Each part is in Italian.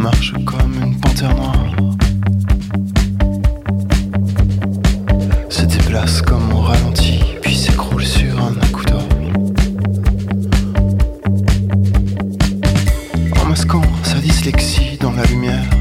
marche comme une panthère noire. Se déplace comme au ralenti, puis s'écroule sur un accoudoir. En masquant sa dyslexie dans la lumière.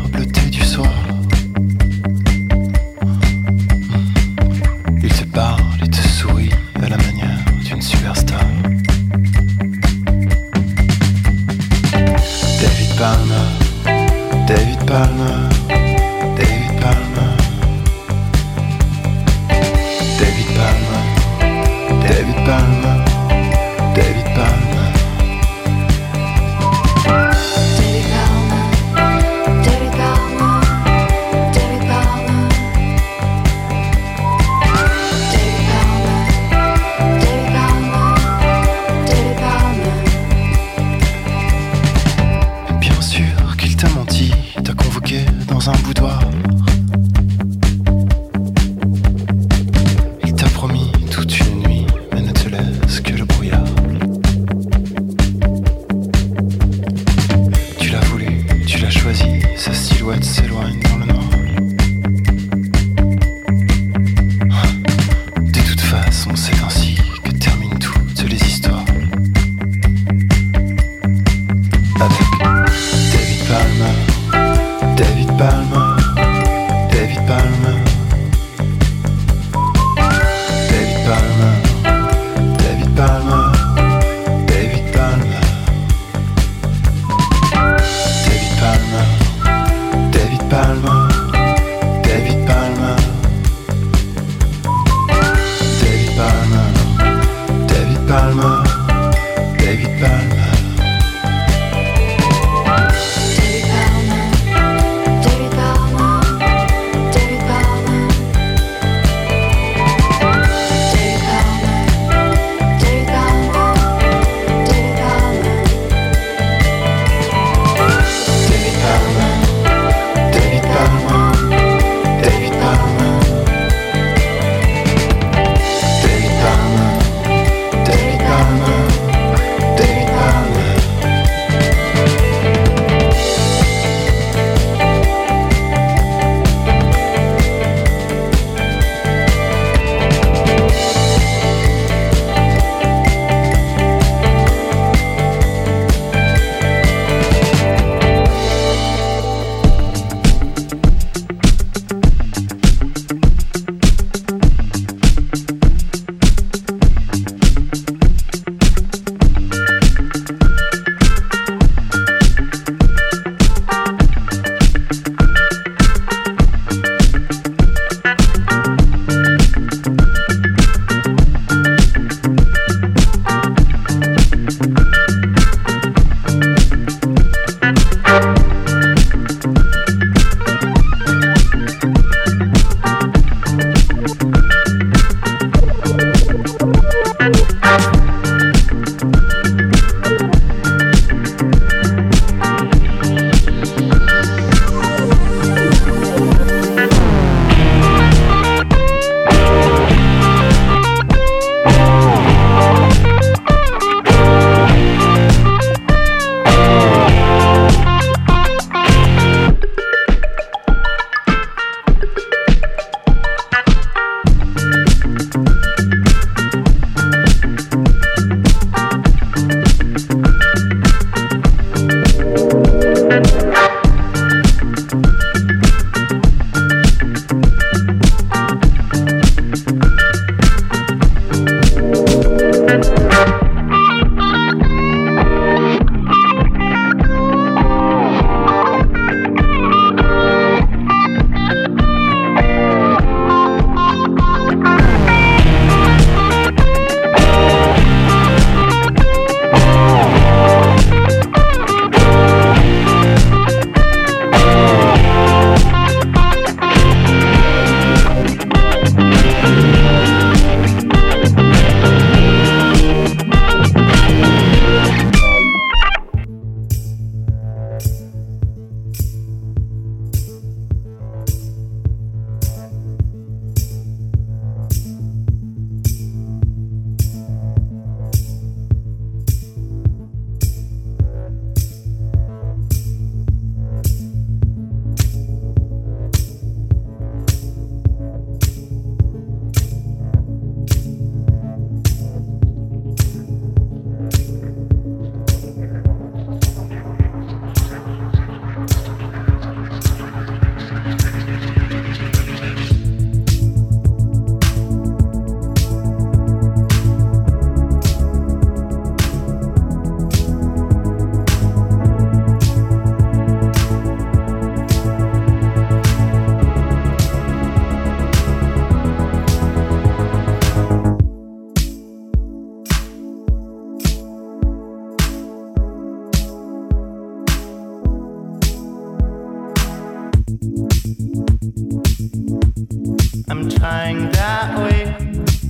I'm trying that way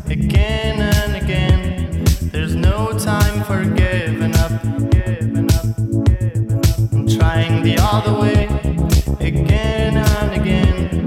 again and again. There's no time for giving up. I'm trying the other way again and again.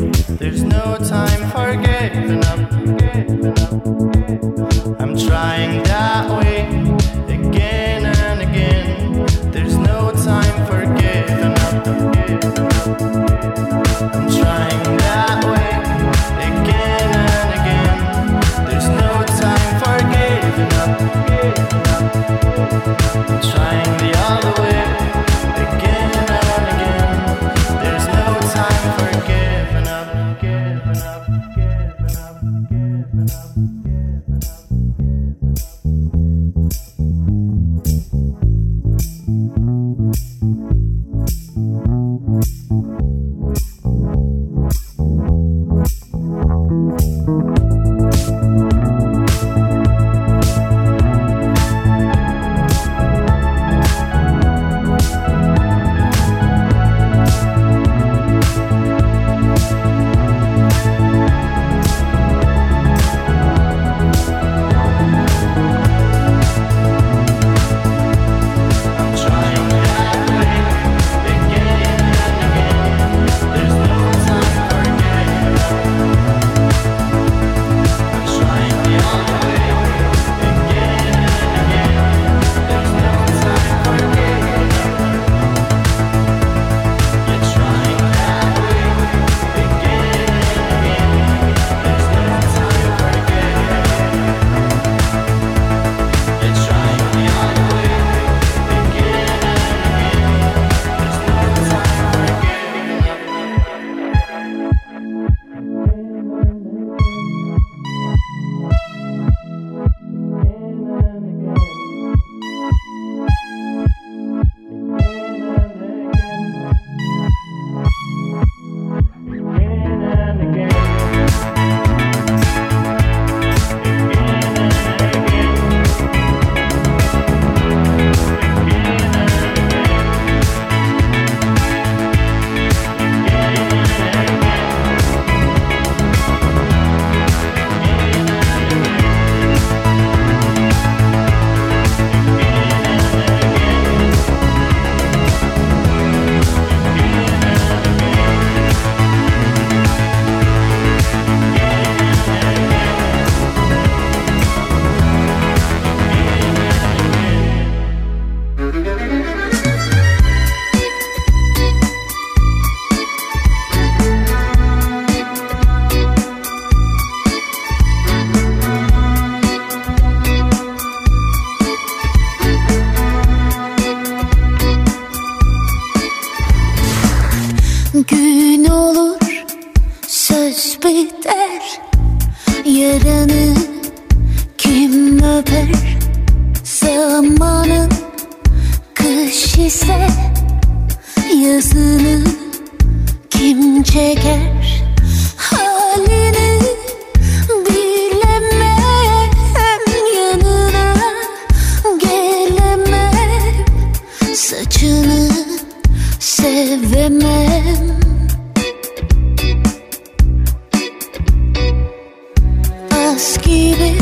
Skip it,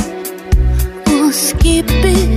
skibby, skip it.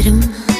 gözlerim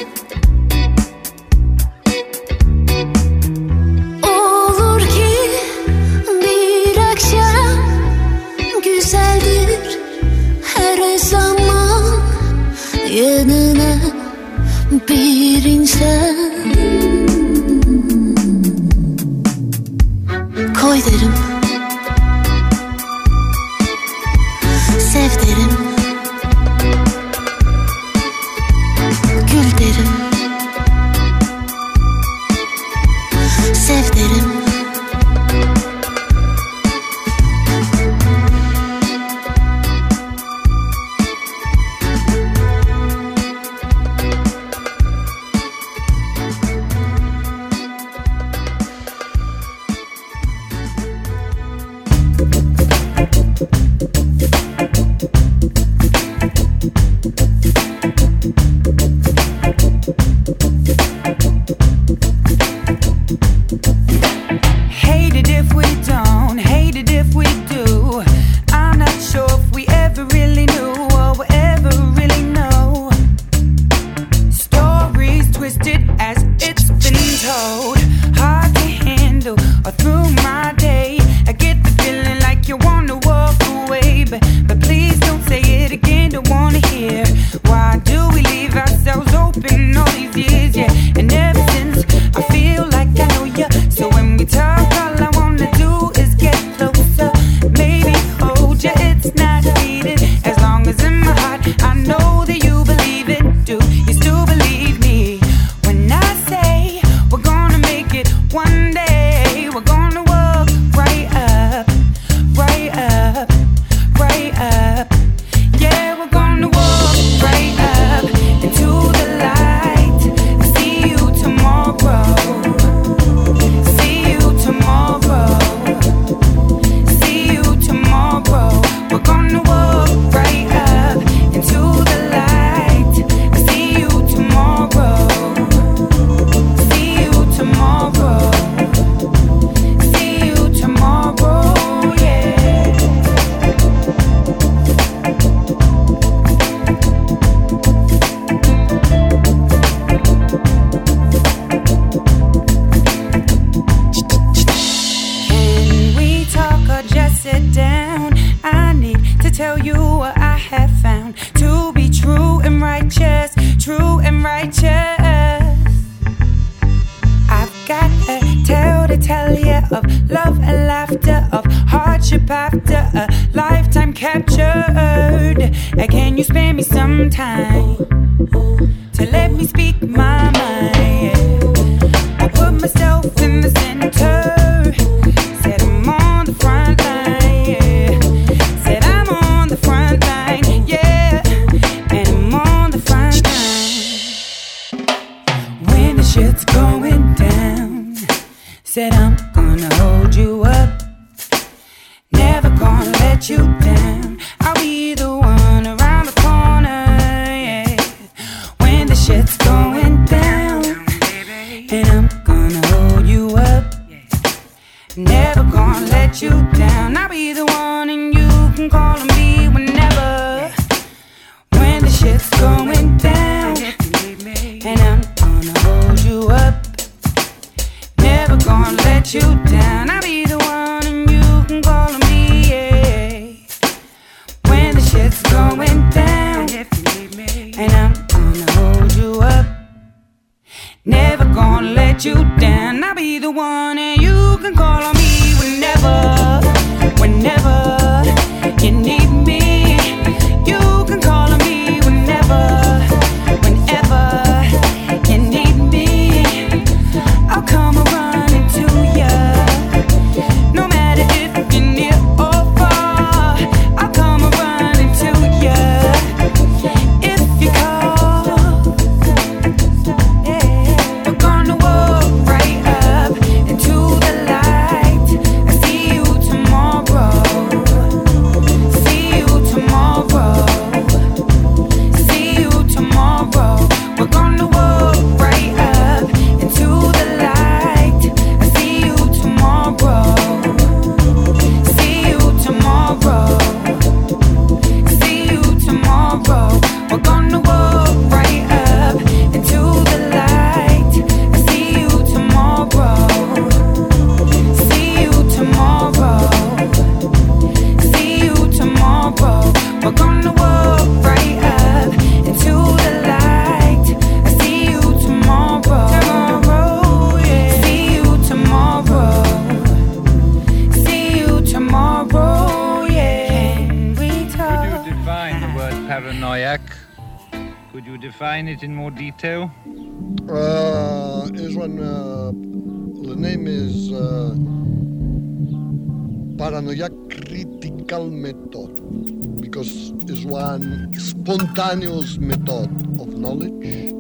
spontaneous method of knowledge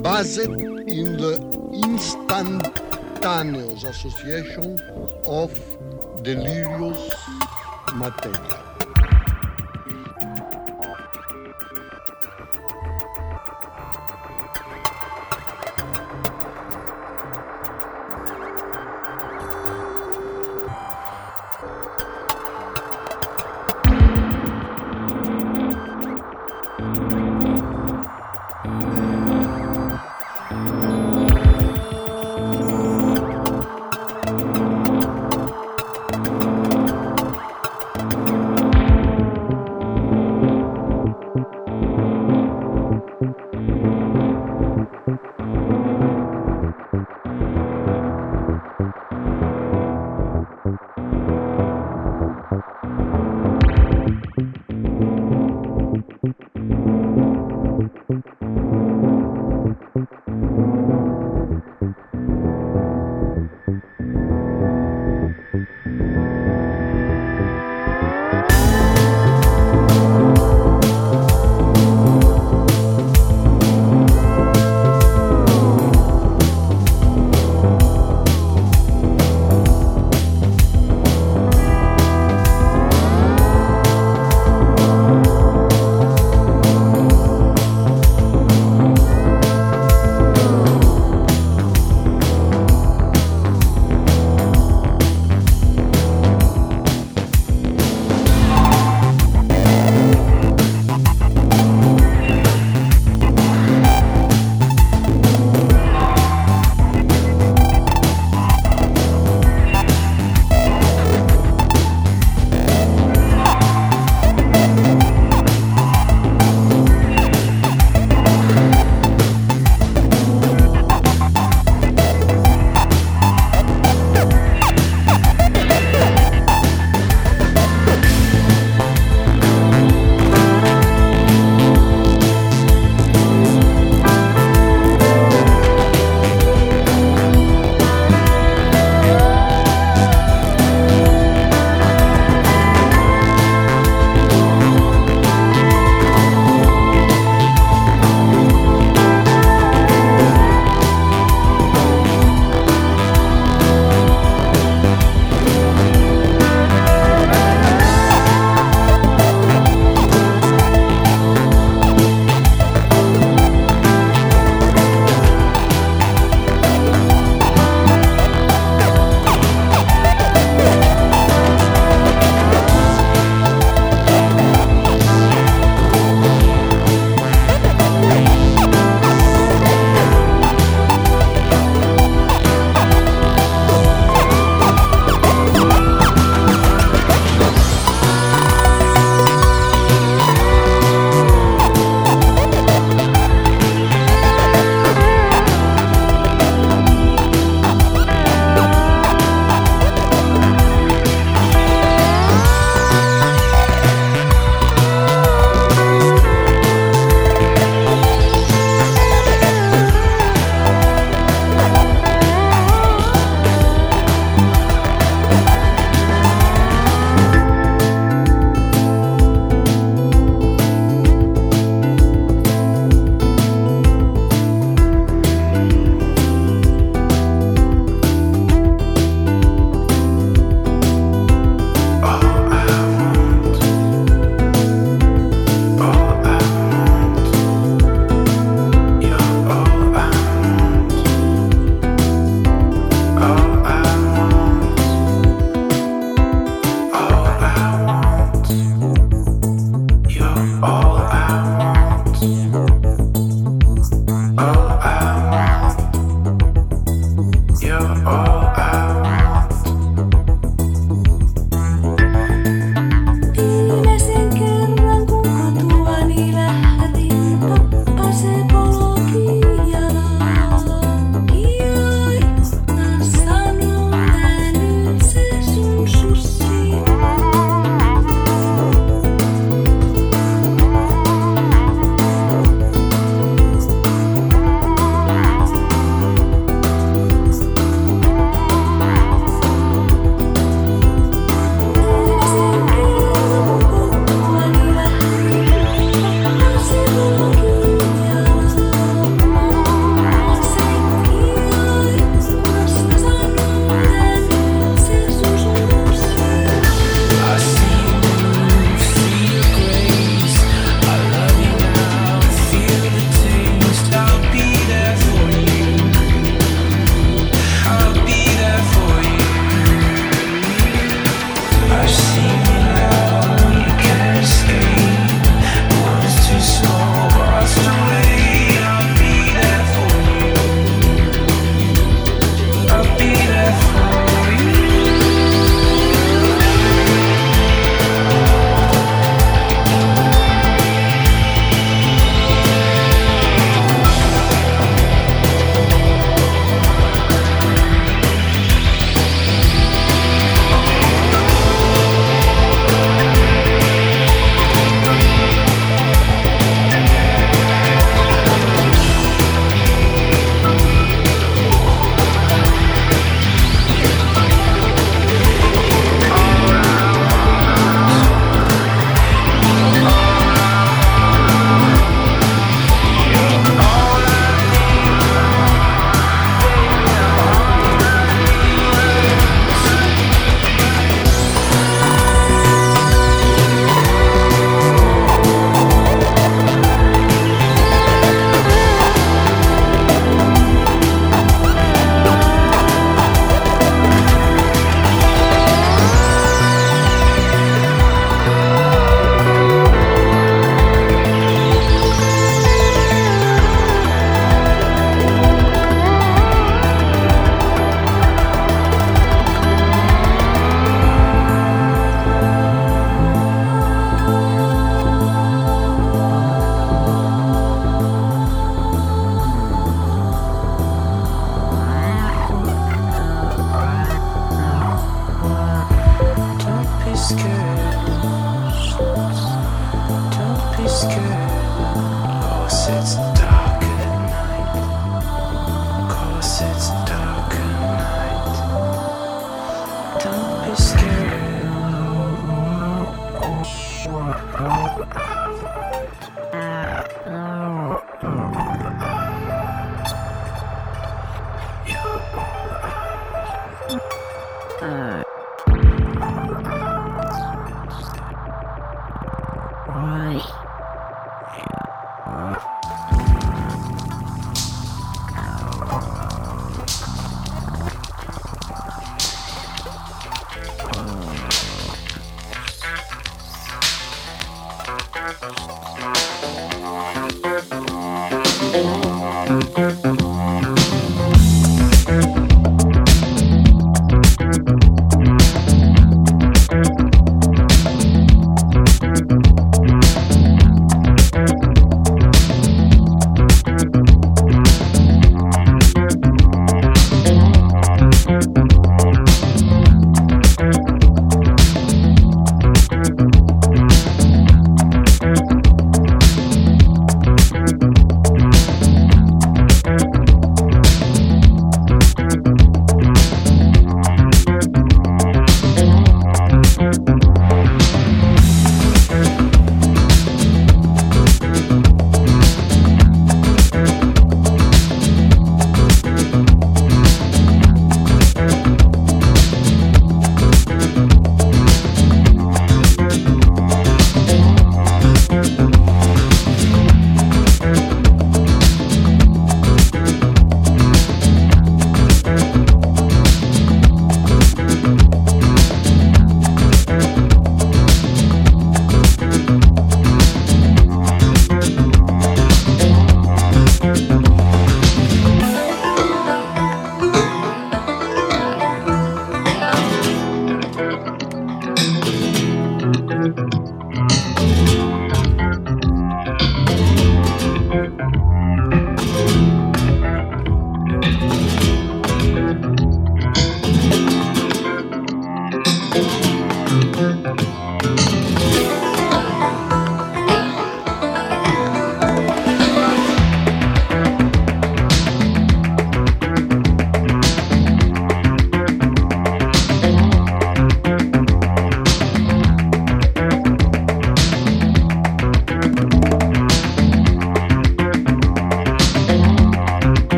based in the instantaneous association of delirious materia.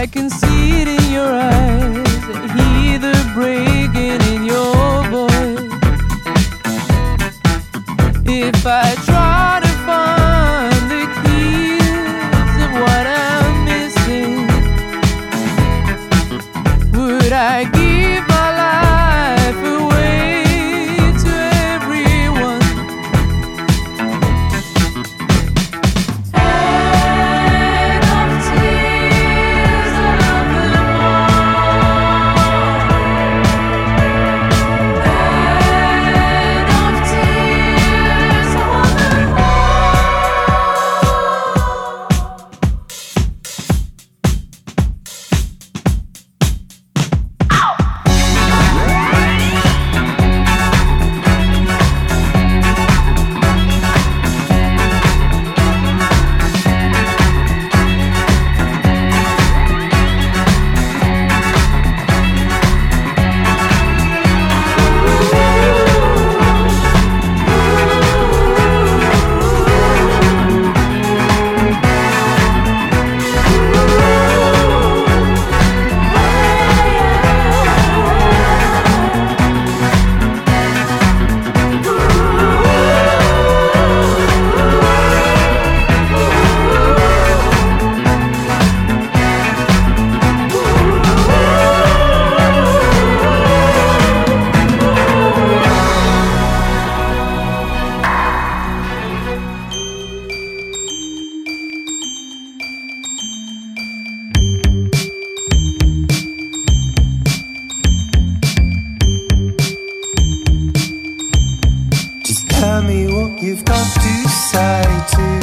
I can see it in your eyes and hear the breaking in your voice. If I try. tell me what you've got to say to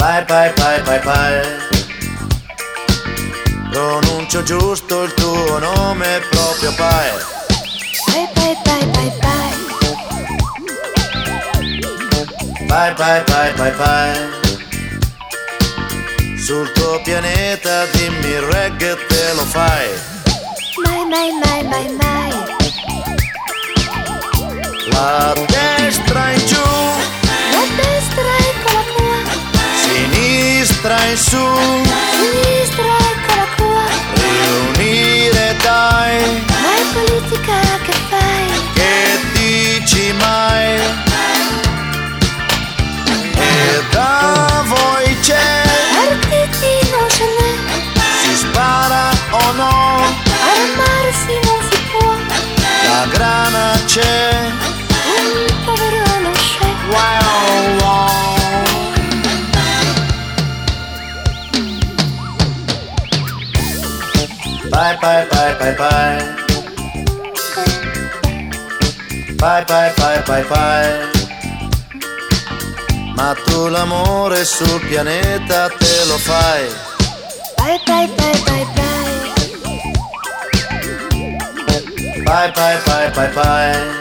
Bye bye bye bye bye. Pronuncio giusto il tuo nome proprio pai. Bye bye bye bye bye. Bye bye bye bye bye. Sul tuo pianeta dimmi reggae te lo fai. Mai mai mai mai mai. La destra in giù, sinistra in su, Sinistra eccola qua. riunire dai, Ma è politica che fai? che dici mai? E da voi c'è, Partiti non ce n'è. si spara o no? Armarsi non si può. La grana c'è, Un povero non c'è. wow Bye bye bye bye bye. Bye bye bye bye bye. Ma tu l'amore sul pianeta te lo fai. Bye bye bye bye bye. Bye bye bye bye bye.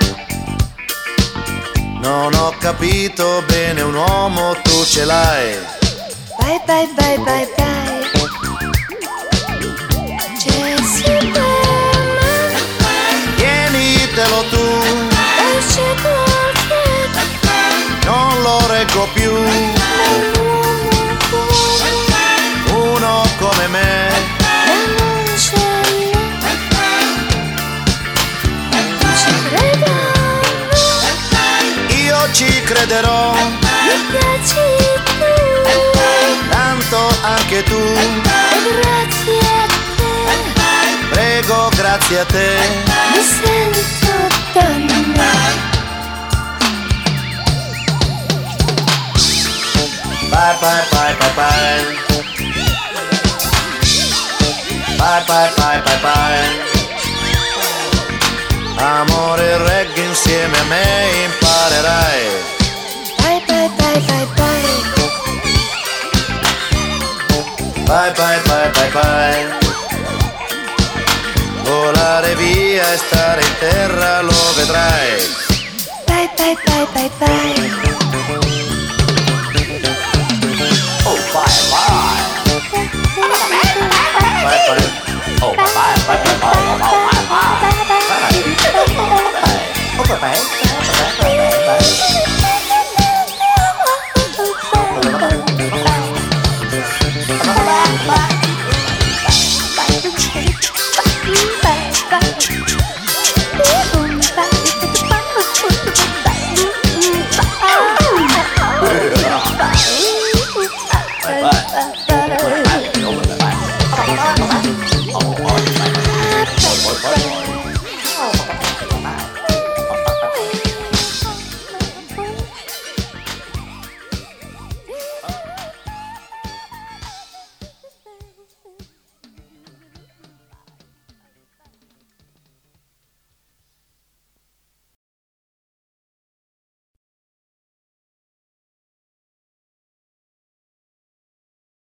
Non ho capito bene un uomo tu ce l'hai. Bye bye bye bye bye. Tienitelo tu Non lo reggo più Uno come me Io ci crederò tanto anche tu. grazie prego grazie a te. mi sento donna. Bye bye bye bye bye. Bye bye bye bye bye. Amore e reggae insieme a me imparerai. Bye bye bye bye bye. Bye bye bye bye bye. volare via e stare in terra lo vedrai. Bye bye bye bye bye. Oh bye bye. Bye. Oh bye bye bye bye bye bye bye. Oh bye bye.